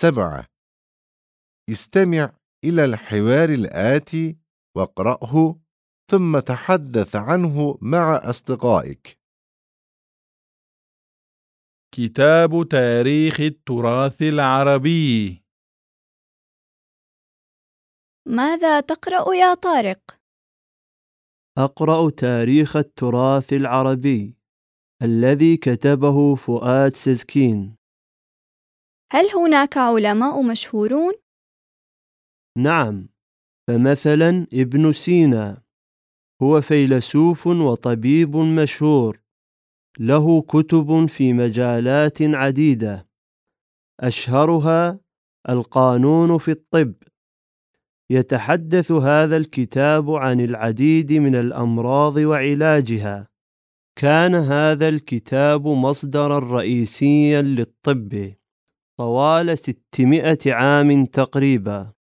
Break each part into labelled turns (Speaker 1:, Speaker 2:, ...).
Speaker 1: سبعة. استمع إلى الحوار الآتي واقرأه ثم تحدث عنه مع أصدقائك.
Speaker 2: كتاب تاريخ التراث العربي.
Speaker 3: ماذا تقرأ يا طارق؟
Speaker 4: أقرأ تاريخ التراث العربي الذي كتبه فؤاد سزكين.
Speaker 3: هل هناك علماء مشهورون؟
Speaker 4: نعم فمثلا ابن سينا هو فيلسوف وطبيب مشهور له كتب في مجالات عديدة أشهرها القانون في الطب. يتحدث هذا الكتاب عن العديد من الأمراض وعلاجها. كان هذا الكتاب مصدرا رئيسيا للطب. طوال ستمائة عام تقريبا.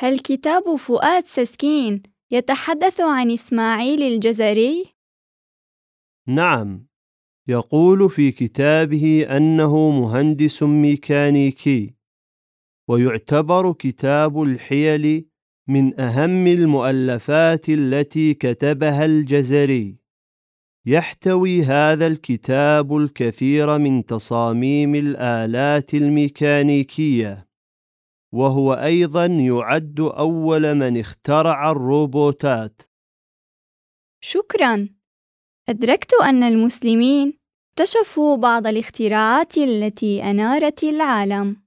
Speaker 3: هل كتاب فؤاد سسكين يتحدث عن إسماعيل الجزري؟
Speaker 4: نعم. يقول في كتابه أنه مهندس ميكانيكي ويعتبر كتاب الحيل من أهم المؤلفات التي كتبها الجزري. يحتوي هذا الكتاب الكثير من تصاميم الآلات الميكانيكية وهو أيضا يعد أول من اخترع الروبوتات.
Speaker 3: شكرا. أدركت أن المسلمين اكتشفوا بعض الاختراعات التي أنارت العالم.